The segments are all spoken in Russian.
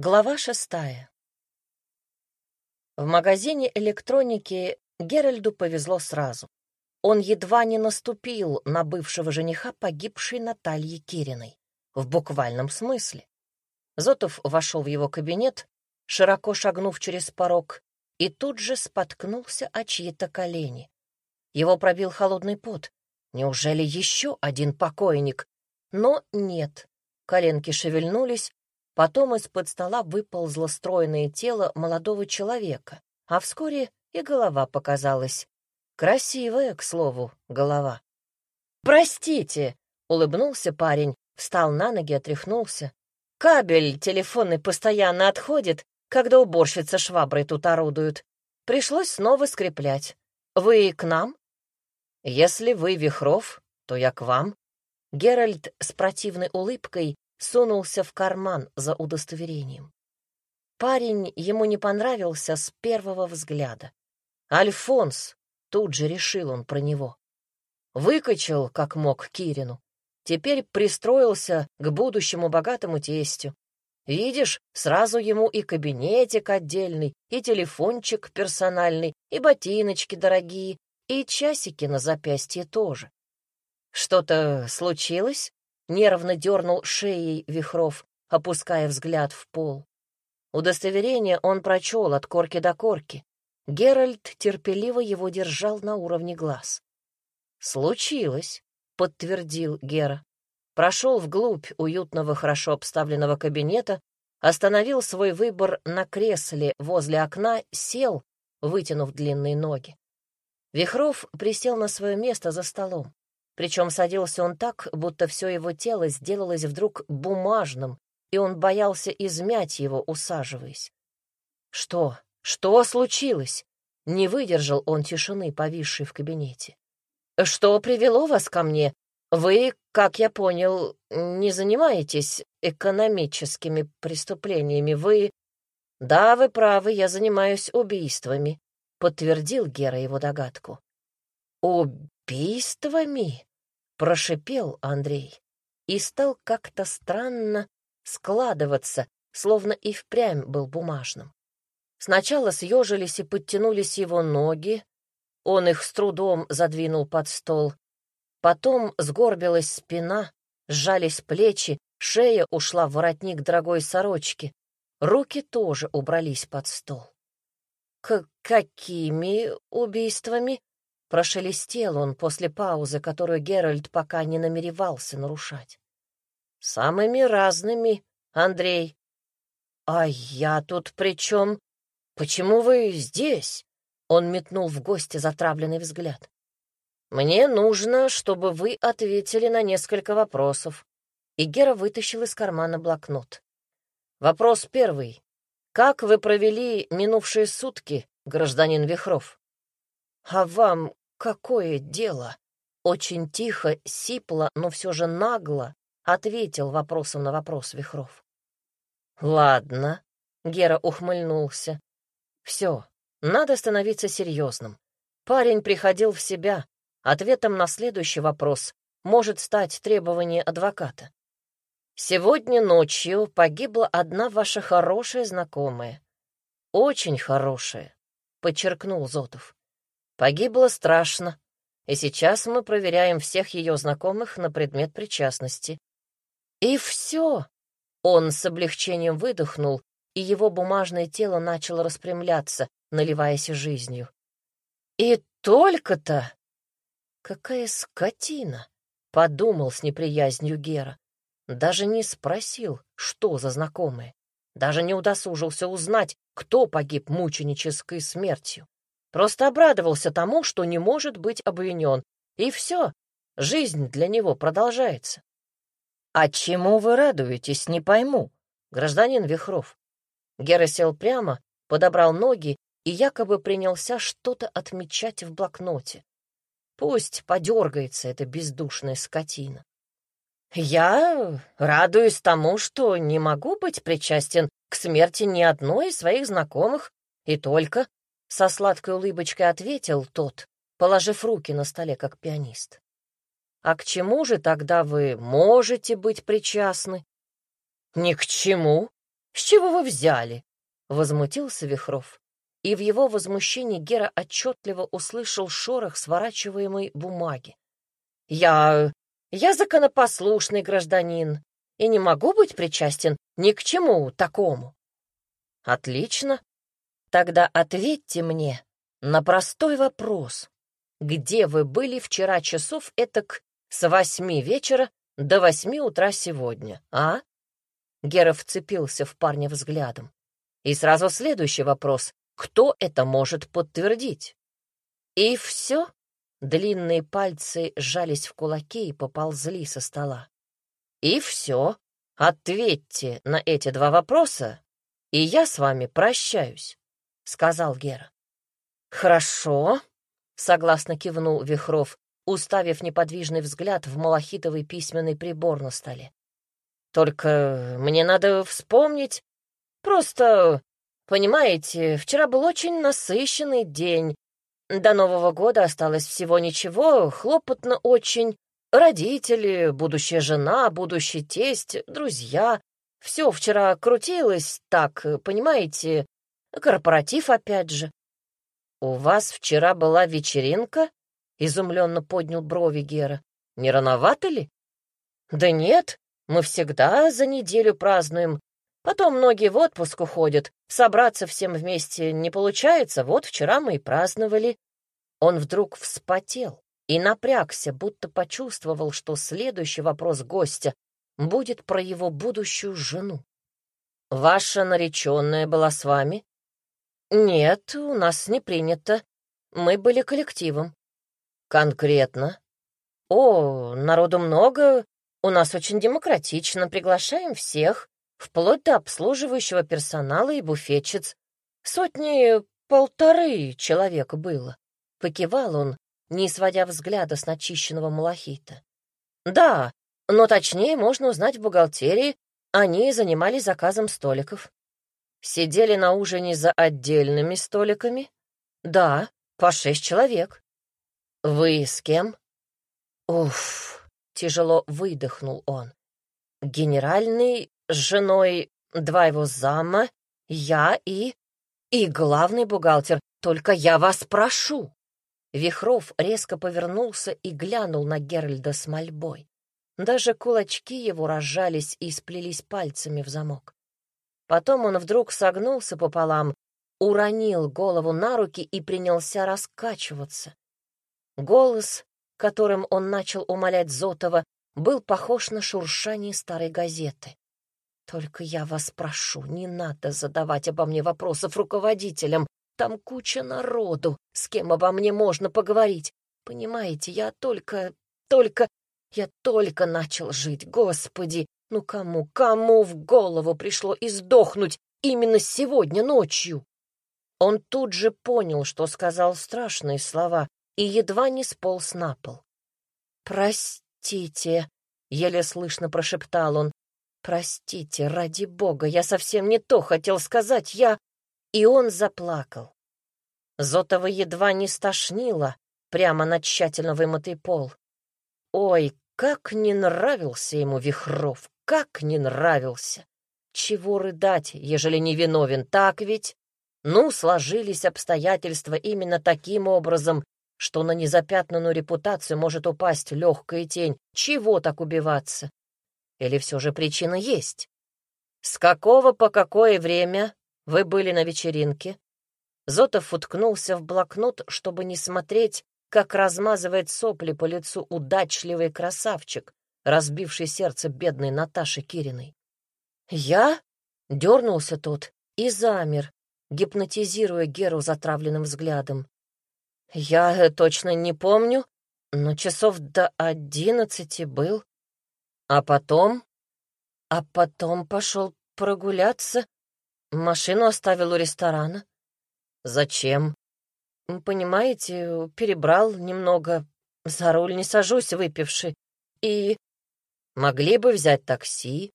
Глава шестая. В магазине электроники Геральду повезло сразу. Он едва не наступил на бывшего жениха погибшей Натальи Кириной. В буквальном смысле. Зотов вошел в его кабинет, широко шагнув через порог, и тут же споткнулся о чьи-то колени. Его пробил холодный пот. Неужели еще один покойник? Но нет. Коленки шевельнулись, Потом из-под стола выползло стройное тело молодого человека, а вскоре и голова показалась. Красивая, к слову, голова. «Простите!» — улыбнулся парень, встал на ноги, отряхнулся. «Кабель телефонный постоянно отходит, когда уборщица шваброй тут орудуют. Пришлось снова скреплять. Вы к нам?» «Если вы Вихров, то я к вам». Геральт с противной улыбкой сунулся в карман за удостоверением. Парень ему не понравился с первого взгляда. Альфонс, тут же решил он про него. Выкачал, как мог, Кирину. Теперь пристроился к будущему богатому тестю. Видишь, сразу ему и кабинетик отдельный, и телефончик персональный, и ботиночки дорогие, и часики на запястье тоже. Что-то случилось? Нервно дернул шеей Вихров, опуская взгляд в пол. Удостоверение он прочел от корки до корки. Геральт терпеливо его держал на уровне глаз. «Случилось», — подтвердил Гера. Прошел вглубь уютного, хорошо обставленного кабинета, остановил свой выбор на кресле возле окна, сел, вытянув длинные ноги. Вихров присел на свое место за столом. Причем садился он так, будто все его тело сделалось вдруг бумажным, и он боялся измять его, усаживаясь. «Что? Что случилось?» Не выдержал он тишины, повисшей в кабинете. «Что привело вас ко мне? Вы, как я понял, не занимаетесь экономическими преступлениями. Вы...» «Да, вы правы, я занимаюсь убийствами», — подтвердил Гера его догадку. «Убийствами?» Прошипел Андрей и стал как-то странно складываться, словно и впрямь был бумажным. Сначала съежились и подтянулись его ноги, он их с трудом задвинул под стол. Потом сгорбилась спина, сжались плечи, шея ушла в воротник дорогой сорочки, руки тоже убрались под стол. «К какими убийствами?» Прошелестел он после паузы, которую Геральт пока не намеревался нарушать. «Самыми разными, Андрей». «А я тут при чем? Почему вы здесь?» Он метнул в гости затравленный взгляд. «Мне нужно, чтобы вы ответили на несколько вопросов». И Гера вытащил из кармана блокнот. Вопрос первый. Как вы провели минувшие сутки, гражданин Вихров? А вам «Какое дело?» Очень тихо, сипло, но все же нагло ответил вопросом на вопрос Вихров. «Ладно», — Гера ухмыльнулся. «Все, надо становиться серьезным. Парень приходил в себя. Ответом на следующий вопрос может стать требование адвоката. Сегодня ночью погибла одна ваша хорошая знакомая. Очень хорошая», — подчеркнул Зотов. Погибла страшно, и сейчас мы проверяем всех ее знакомых на предмет причастности. И все. Он с облегчением выдохнул, и его бумажное тело начало распрямляться, наливаясь жизнью. И только-то... Какая скотина! Подумал с неприязнью Гера. Даже не спросил, что за знакомые. Даже не удосужился узнать, кто погиб мученической смертью. Просто обрадовался тому, что не может быть обвинен. И все, жизнь для него продолжается. «А чему вы радуетесь, не пойму, гражданин Вихров?» Гера сел прямо, подобрал ноги и якобы принялся что-то отмечать в блокноте. Пусть подергается эта бездушная скотина. «Я радуюсь тому, что не могу быть причастен к смерти ни одной из своих знакомых, и только со сладкой улыбочкой ответил тот, положив руки на столе, как пианист. «А к чему же тогда вы можете быть причастны?» «Ни к чему», С чего вы взяли?» — возмутился Вихров. И в его возмущении Гера отчетливо услышал шорох сворачиваемой бумаги. «Я... я законопослушный гражданин и не могу быть причастен ни к чему такому». «Отлично. Тогда ответьте мне на простой вопрос. Где вы были вчера часов этак с восьми вечера до восьми утра сегодня, а?» Гера вцепился в парня взглядом. И сразу следующий вопрос. Кто это может подтвердить? И все. Длинные пальцы сжались в кулаки и поползли со стола. И все. Ответьте на эти два вопроса, и я с вами прощаюсь, — сказал Гера. Хорошо, — согласно кивнул Вихров, уставив неподвижный взгляд в малахитовый письменный прибор на столе. Только мне надо вспомнить. Просто, понимаете, вчера был очень насыщенный день. До Нового года осталось всего ничего, хлопотно очень. Родители, будущая жена, будущий тесть, друзья. Все вчера крутилось так, понимаете, корпоратив опять же. «У вас вчера была вечеринка?» — изумленно поднял брови Гера. «Не рановато ли?» «Да нет, мы всегда за неделю празднуем. Потом многие в отпуск уходят. Собраться всем вместе не получается. Вот вчера мы и праздновали. Он вдруг вспотел и напрягся, будто почувствовал, что следующий вопрос гостя будет про его будущую жену. «Ваша нареченная была с вами?» «Нет, у нас не принято. Мы были коллективом». «Конкретно?» «О, народу много, у нас очень демократично, приглашаем всех, вплоть до обслуживающего персонала и буфетчиц. Сотни полторы человек было. Покивал он, не сводя взгляда с начищенного малахита. Да, но точнее можно узнать в бухгалтерии, они занимались заказом столиков. Сидели на ужине за отдельными столиками? Да, по шесть человек. Вы с кем? Уф, Тяжело выдохнул он. Генеральный с женой, два его зама, я и... И главный бухгалтер. Только я вас прошу. Вихров резко повернулся и глянул на Геральда с мольбой. Даже кулачки его разжались и сплелись пальцами в замок. Потом он вдруг согнулся пополам, уронил голову на руки и принялся раскачиваться. Голос которым он начал умолять Зотова, был похож на шуршание старой газеты. «Только я вас прошу, не надо задавать обо мне вопросов руководителям. Там куча народу, с кем обо мне можно поговорить. Понимаете, я только, только, я только начал жить, Господи! Ну кому, кому в голову пришло издохнуть именно сегодня ночью?» Он тут же понял, что сказал страшные слова, и едва не сполз на пол. «Простите», — еле слышно прошептал он, «простите, ради бога, я совсем не то хотел сказать, я...» И он заплакал. Зотова едва не стошнило прямо на тщательно вымытый пол. Ой, как не нравился ему Вихров, как не нравился! Чего рыдать, ежели не виновен, так ведь? Ну, сложились обстоятельства именно таким образом, что на незапятнанную репутацию может упасть легкая тень. Чего так убиваться? Или все же причина есть? С какого по какое время вы были на вечеринке? Зотов уткнулся в блокнот, чтобы не смотреть, как размазывает сопли по лицу удачливый красавчик, разбивший сердце бедной Наташи Кириной. «Я?» — дернулся тот и замер, гипнотизируя Геру затравленным взглядом. Я э, точно не помню, но часов до одиннадцати был. А потом? А потом пошел прогуляться. Машину оставил у ресторана. Зачем? Понимаете, перебрал немного. За руль не сажусь, выпивший. И... Могли бы взять такси,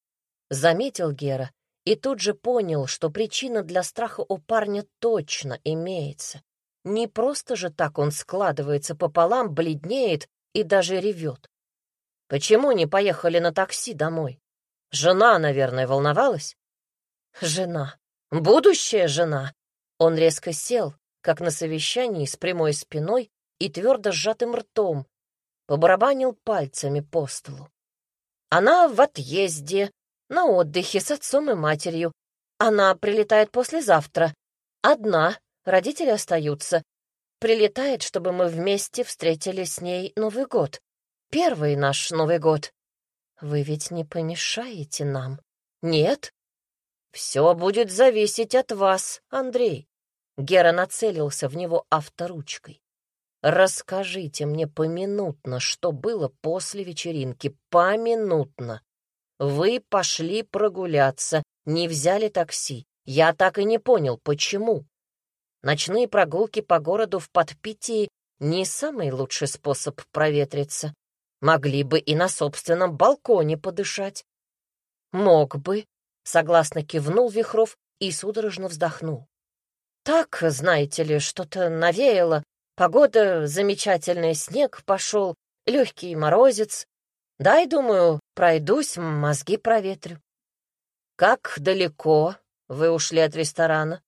заметил Гера, и тут же понял, что причина для страха у парня точно имеется. Не просто же так он складывается пополам, бледнеет и даже ревет. Почему не поехали на такси домой? Жена, наверное, волновалась? Жена. Будущая жена. Он резко сел, как на совещании с прямой спиной и твердо сжатым ртом, побарабанил пальцами по столу. Она в отъезде, на отдыхе с отцом и матерью. Она прилетает послезавтра. Одна, родители остаются. Прилетает, чтобы мы вместе встретили с ней Новый год. Первый наш Новый год. Вы ведь не помешаете нам? Нет? Все будет зависеть от вас, Андрей. Гера нацелился в него авторучкой. Расскажите мне поминутно, что было после вечеринки. Поминутно. Вы пошли прогуляться, не взяли такси. Я так и не понял, почему. Ночные прогулки по городу в подпитии не самый лучший способ проветриться. Могли бы и на собственном балконе подышать. Мог бы, согласно кивнул Вихров и судорожно вздохнул. Так, знаете ли, что-то навеяло, Погода замечательная, снег пошел, легкий морозец. Дай, думаю, пройдусь, мозги проветрю. Как далеко вы ушли от ресторана?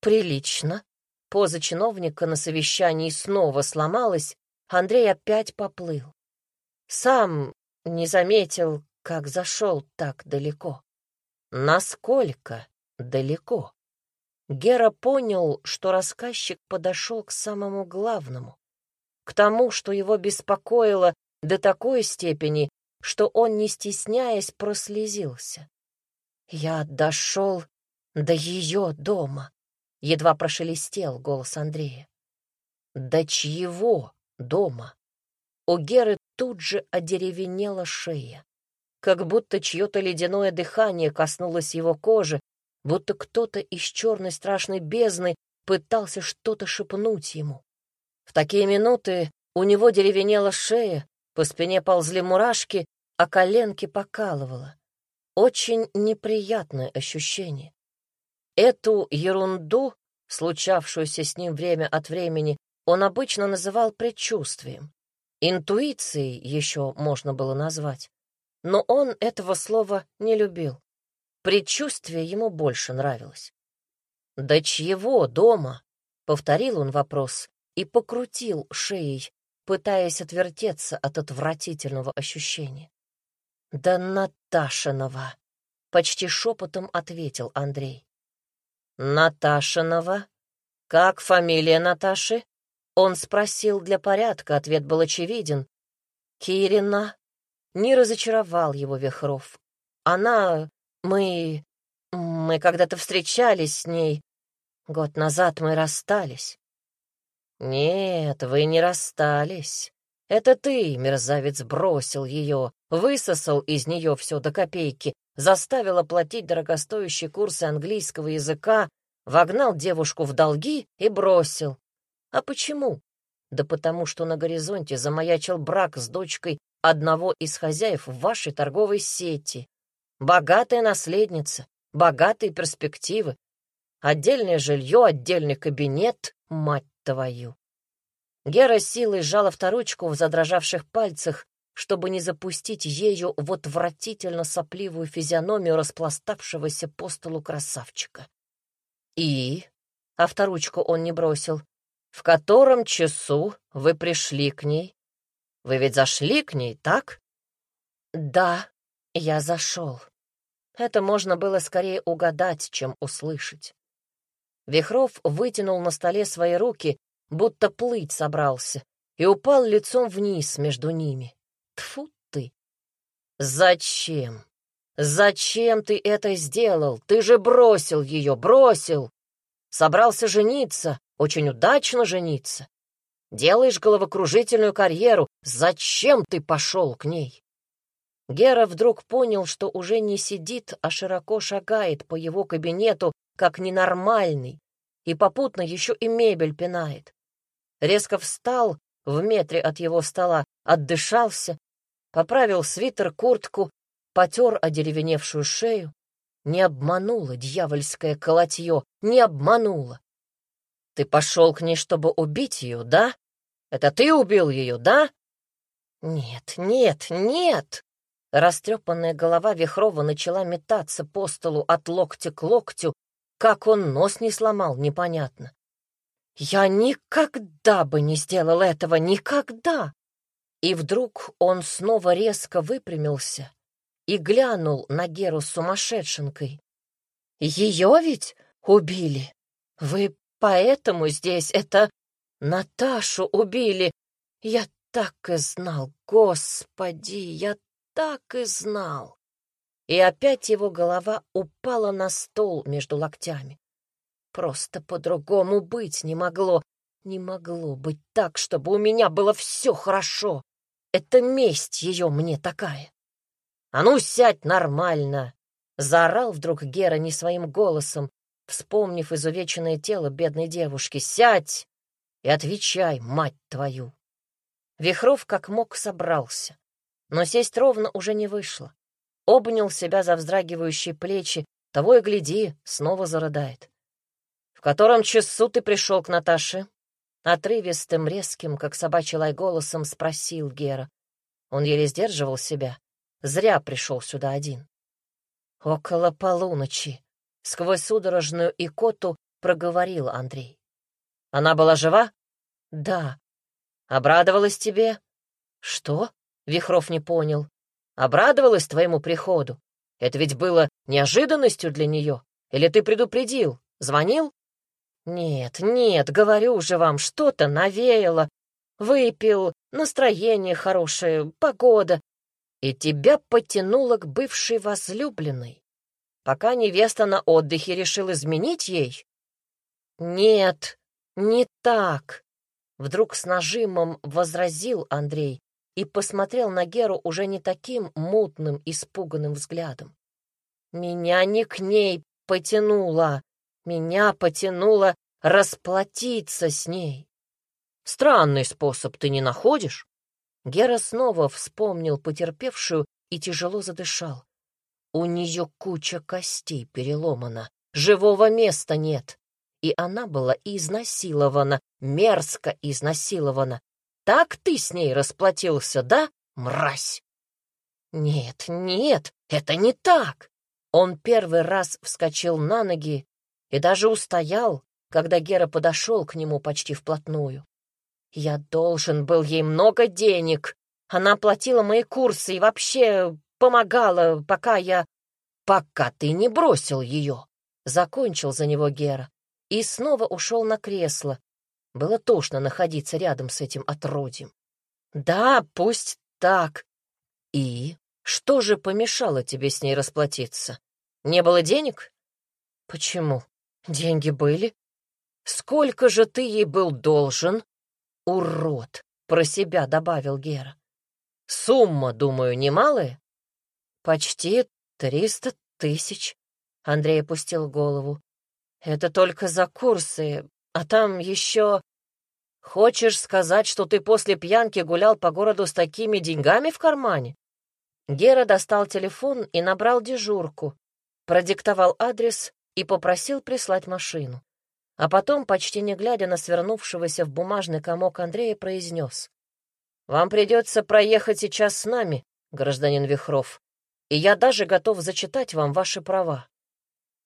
Прилично. Поза чиновника на совещании снова сломалась, Андрей опять поплыл. Сам не заметил, как зашел так далеко. Насколько далеко? Гера понял, что рассказчик подошел к самому главному, к тому, что его беспокоило до такой степени, что он, не стесняясь, прослезился. «Я дошел до ее дома», — едва прошелестел голос Андрея. «До чьего дома?» У Геры тут же одеревенела шея, как будто чье-то ледяное дыхание коснулось его кожи, будто кто-то из черной страшной бездны пытался что-то шепнуть ему. В такие минуты у него деревенела шея, по спине ползли мурашки, а коленки покалывало. Очень неприятное ощущение. Эту ерунду, случавшуюся с ним время от времени, он обычно называл предчувствием. Интуицией еще можно было назвать. Но он этого слова не любил. Предчувствие ему больше нравилось. «До чьего дома?» — повторил он вопрос и покрутил шеей, пытаясь отвертеться от отвратительного ощущения. «Да Наташинова!» — почти шепотом ответил Андрей. «Наташинова? Как фамилия Наташи?» Он спросил для порядка, ответ был очевиден. «Кирина?» Не разочаровал его Вехров. Она мы... мы когда-то встречались с ней. Год назад мы расстались. Нет, вы не расстались. Это ты, мерзавец, бросил ее, высосал из нее все до копейки, заставил оплатить дорогостоящие курсы английского языка, вогнал девушку в долги и бросил. А почему? Да потому что на горизонте замаячил брак с дочкой одного из хозяев вашей торговой сети. Богатая наследница, богатые перспективы, отдельное жилье, отдельный кабинет, мать твою. Гера силой сжала вторучку в задрожавших пальцах, чтобы не запустить ею в отвратительно сопливую физиономию распластавшегося по столу красавчика. И, а вторучку он не бросил, в котором часу вы пришли к ней? Вы ведь зашли к ней, так? Да, я зашел. Это можно было скорее угадать, чем услышать. Вихров вытянул на столе свои руки, будто плыть собрался, и упал лицом вниз между ними. Тфу ты! Зачем? Зачем ты это сделал? Ты же бросил ее, бросил! Собрался жениться, очень удачно жениться. Делаешь головокружительную карьеру. Зачем ты пошел к ней? Гера вдруг понял, что уже не сидит, а широко шагает по его кабинету, как ненормальный, и попутно еще и мебель пинает. Резко встал в метре от его стола, отдышался, поправил свитер, куртку, потер одеревеневшую шею. Не обманула дьявольское колотье, не обманула. Ты пошел к ней, чтобы убить ее, да? Это ты убил ее, да? Нет, нет, нет! Растрепанная голова Вихрова начала метаться по столу от локтя к локтю, как он нос не сломал, непонятно. «Я никогда бы не сделал этого, никогда!» И вдруг он снова резко выпрямился и глянул на Геру с сумасшедшенкой. «Ее ведь убили? Вы поэтому здесь это Наташу убили? Я так и знал, господи, я так и знал!» И опять его голова упала на стол между локтями. Просто по-другому быть не могло. Не могло быть так, чтобы у меня было все хорошо. Это месть ее мне такая. «А ну, сядь нормально!» — заорал вдруг Гера не своим голосом, вспомнив изувеченное тело бедной девушки. «Сядь и отвечай, мать твою!» Вихров как мог собрался, но сесть ровно уже не вышло. Обнял себя за вздрагивающие плечи, того и гляди, снова зарыдает. «В котором часу ты пришел к Наташе?» Отрывистым, резким, как собачий лай голосом спросил Гера. Он еле сдерживал себя. Зря пришел сюда один. «Около полуночи», — сквозь судорожную икоту проговорил Андрей. «Она была жива?» «Да». «Обрадовалась тебе?» «Что?» — Вихров не понял. «Обрадовалась твоему приходу? Это ведь было неожиданностью для нее? Или ты предупредил? Звонил?» «Нет, нет, говорю же вам, что-то навеяло. Выпил, настроение хорошее, погода. И тебя потянуло к бывшей возлюбленной. Пока невеста на отдыхе решил изменить ей? Нет, не так. Вдруг с нажимом возразил Андрей и посмотрел на Геру уже не таким мутным, испуганным взглядом. Меня не к ней потянуло. Меня потянуло расплатиться с ней. Странный способ ты не находишь? Гера снова вспомнил потерпевшую и тяжело задышал. У нее куча костей переломана, живого места нет. И она была изнасилована, мерзко изнасилована. Так ты с ней расплатился, да, мразь? Нет, нет, это не так. Он первый раз вскочил на ноги и даже устоял, когда Гера подошел к нему почти вплотную. «Я должен был ей много денег. Она платила мои курсы и вообще помогала, пока я... Пока ты не бросил ее!» Закончил за него Гера и снова ушел на кресло. Было тошно находиться рядом с этим отродьем. «Да, пусть так. И что же помешало тебе с ней расплатиться? Не было денег?» «Почему? Деньги были. Сколько же ты ей был должен?» «Урод!» — про себя добавил Гера. «Сумма, думаю, немалая?» «Почти триста тысяч», — Андрей опустил голову. «Это только за курсы, а там еще...» «Хочешь сказать, что ты после пьянки гулял по городу с такими деньгами в кармане?» Гера достал телефон и набрал дежурку, продиктовал адрес и попросил прислать машину. А потом, почти не глядя на свернувшегося в бумажный комок Андрея, произнес. «Вам придется проехать сейчас с нами, гражданин Вихров, и я даже готов зачитать вам ваши права».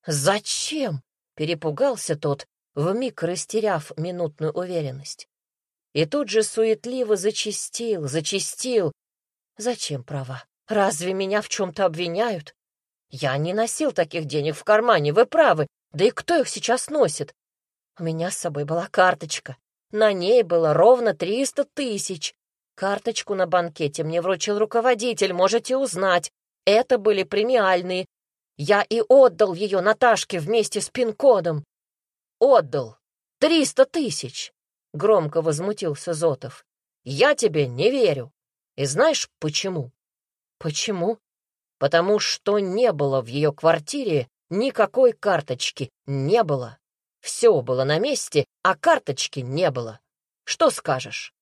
«Зачем?» — перепугался тот, вмиг растеряв минутную уверенность. И тут же суетливо зачистил, зачистил. «Зачем права? Разве меня в чем-то обвиняют? Я не носил таких денег в кармане, вы правы. Да и кто их сейчас носит? У меня с собой была карточка. На ней было ровно триста тысяч. Карточку на банкете мне вручил руководитель, можете узнать. Это были премиальные. Я и отдал ее Наташке вместе с пин-кодом. Отдал. Триста тысяч. Громко возмутился Зотов. Я тебе не верю. И знаешь почему? Почему? Потому что не было в ее квартире никакой карточки. Не было. Все было на месте, а карточки не было. Что скажешь?»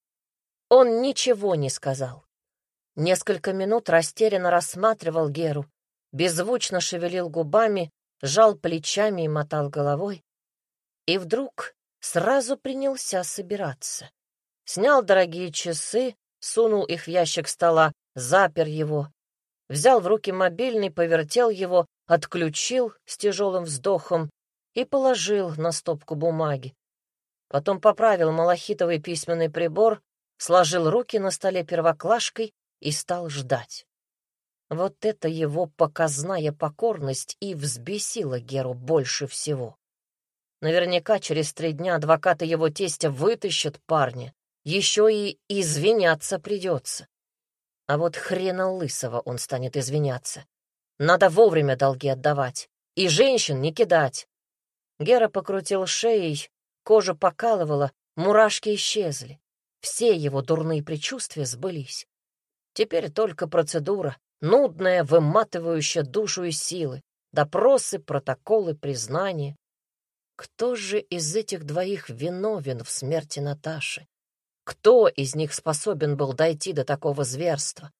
Он ничего не сказал. Несколько минут растерянно рассматривал Геру, беззвучно шевелил губами, жал плечами и мотал головой. И вдруг сразу принялся собираться. Снял дорогие часы, сунул их в ящик стола, запер его. взял в руки мобильный, повертел его, отключил с тяжелым вздохом и положил на стопку бумаги. Потом поправил малахитовый письменный прибор, сложил руки на столе первоклашкой и стал ждать. Вот это его показная покорность и взбесила Геру больше всего. Наверняка через три дня адвокаты его тестя вытащат парня, еще и извиняться придется. А вот хрена лысого он станет извиняться. Надо вовремя долги отдавать и женщин не кидать. Гера покрутил шеей, кожа покалывала, мурашки исчезли. Все его дурные предчувствия сбылись. Теперь только процедура, нудная, выматывающая душу и силы, допросы, протоколы, признания. Кто же из этих двоих виновен в смерти Наташи? Кто из них способен был дойти до такого зверства?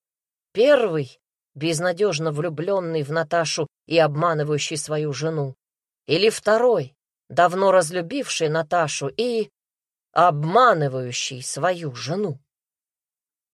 Первый, безнадежно влюбленный в Наташу и обманывающий свою жену? Или второй, давно разлюбивший Наташу и обманывающий свою жену?